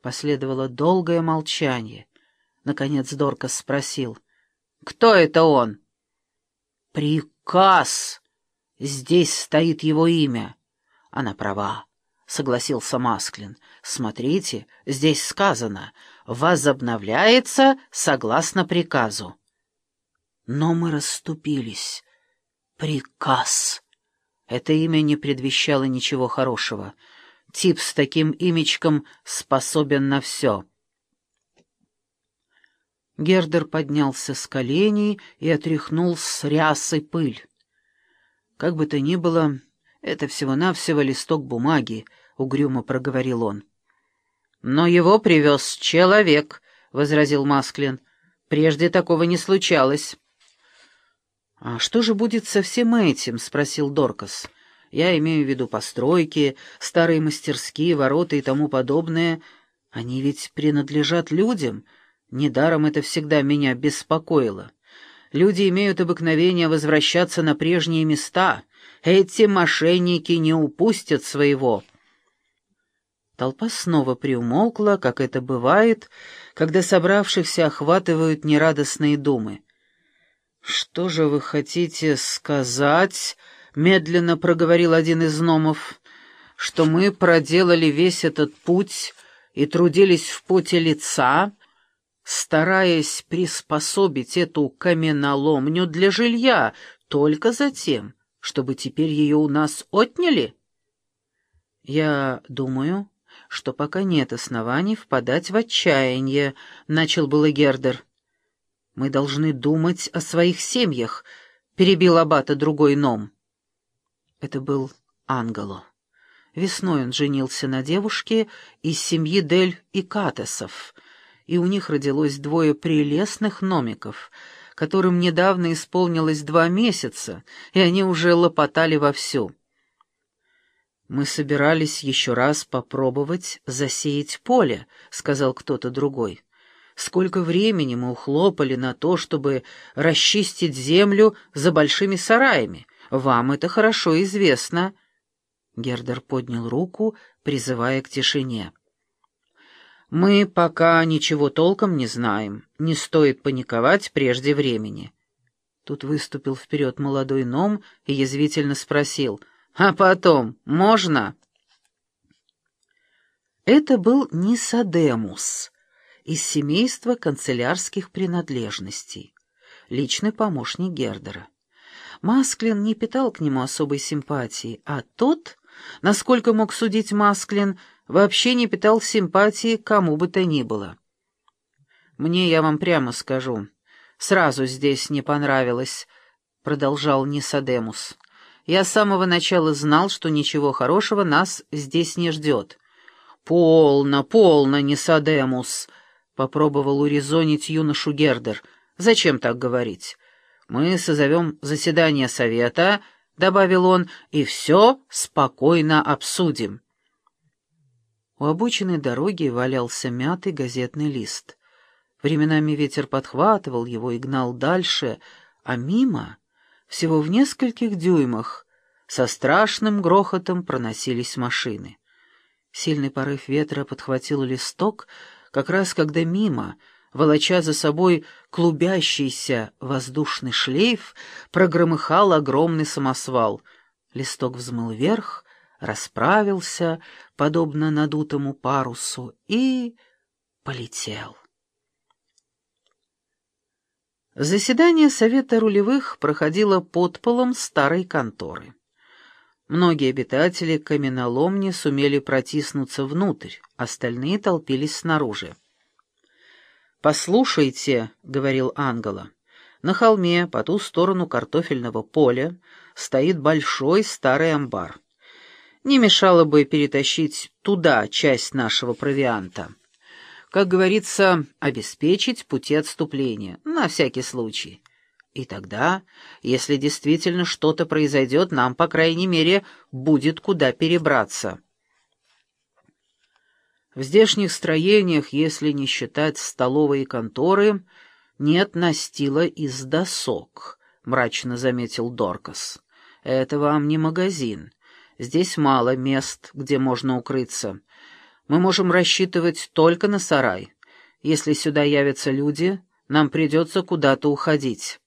Последовало долгое молчание. Наконец Доркас спросил. «Кто это он?» «Приказ! Здесь стоит его имя». Она права, — согласился Масклин. «Смотрите, здесь сказано, возобновляется согласно приказу». Но мы расступились. Приказ. Это имя не предвещало ничего хорошего. Тип с таким имечком способен на все. Гердер поднялся с коленей и отряхнул с рясы пыль. Как бы то ни было, это всего-навсего листок бумаги, — угрюмо проговорил он. — Но его привез человек, — возразил Масклин. — Прежде такого не случалось. — А что же будет со всем этим? — спросил Доркас. — Я имею в виду постройки, старые мастерские, ворота и тому подобное. Они ведь принадлежат людям — Недаром это всегда меня беспокоило. Люди имеют обыкновение возвращаться на прежние места. Эти мошенники не упустят своего. Толпа снова приумолкла, как это бывает, когда собравшихся охватывают нерадостные думы. «Что же вы хотите сказать?» — медленно проговорил один из номов. «Что мы проделали весь этот путь и трудились в поте лица?» стараясь приспособить эту каменоломню для жилья только за тем, чтобы теперь ее у нас отняли? Я думаю, что пока нет оснований впадать в отчаяние, — начал было Гердер. Мы должны думать о своих семьях, — перебил аббата другой ном. Это был Ангело. Весной он женился на девушке из семьи Дель и Катесов — и у них родилось двое прелестных номиков, которым недавно исполнилось два месяца, и они уже лопотали вовсю. «Мы собирались еще раз попробовать засеять поле», — сказал кто-то другой. «Сколько времени мы ухлопали на то, чтобы расчистить землю за большими сараями. Вам это хорошо известно». Гердер поднял руку, призывая к тишине. Мы пока ничего толком не знаем. Не стоит паниковать прежде времени. Тут выступил вперед молодой ном и язвительно спросил, «А потом можно?» Это был Нисадемус из семейства канцелярских принадлежностей, личный помощник Гердера. Масклин не питал к нему особой симпатии, а тот, насколько мог судить Масклин, — вообще не питал симпатии кому бы то ни было. «Мне, я вам прямо скажу, сразу здесь не понравилось», — продолжал Нисадемус. «Я с самого начала знал, что ничего хорошего нас здесь не ждет». «Полно, полно, Нисадемус», — попробовал урезонить юношу Гердер. «Зачем так говорить? Мы созовем заседание совета», — добавил он, — «и все спокойно обсудим». У обочины дороги валялся мятый газетный лист. Временами ветер подхватывал его и гнал дальше, а мимо, всего в нескольких дюймах, со страшным грохотом проносились машины. Сильный порыв ветра подхватил листок, как раз когда мимо, волоча за собой клубящийся воздушный шлейф, прогромыхал огромный самосвал. Листок взмыл вверх, расправился, подобно надутому парусу, и полетел. Заседание Совета рулевых проходило под полом старой конторы. Многие обитатели каменоломни сумели протиснуться внутрь, остальные толпились снаружи. «Послушайте», — говорил Ангела, — «на холме по ту сторону картофельного поля стоит большой старый амбар. Не мешало бы перетащить туда часть нашего провианта. Как говорится, обеспечить пути отступления, на всякий случай. И тогда, если действительно что-то произойдет, нам, по крайней мере, будет куда перебраться. В здешних строениях, если не считать столовой и конторы, нет настила из досок, — мрачно заметил Доркас. Это вам не магазин. Здесь мало мест, где можно укрыться. Мы можем рассчитывать только на сарай. Если сюда явятся люди, нам придется куда-то уходить».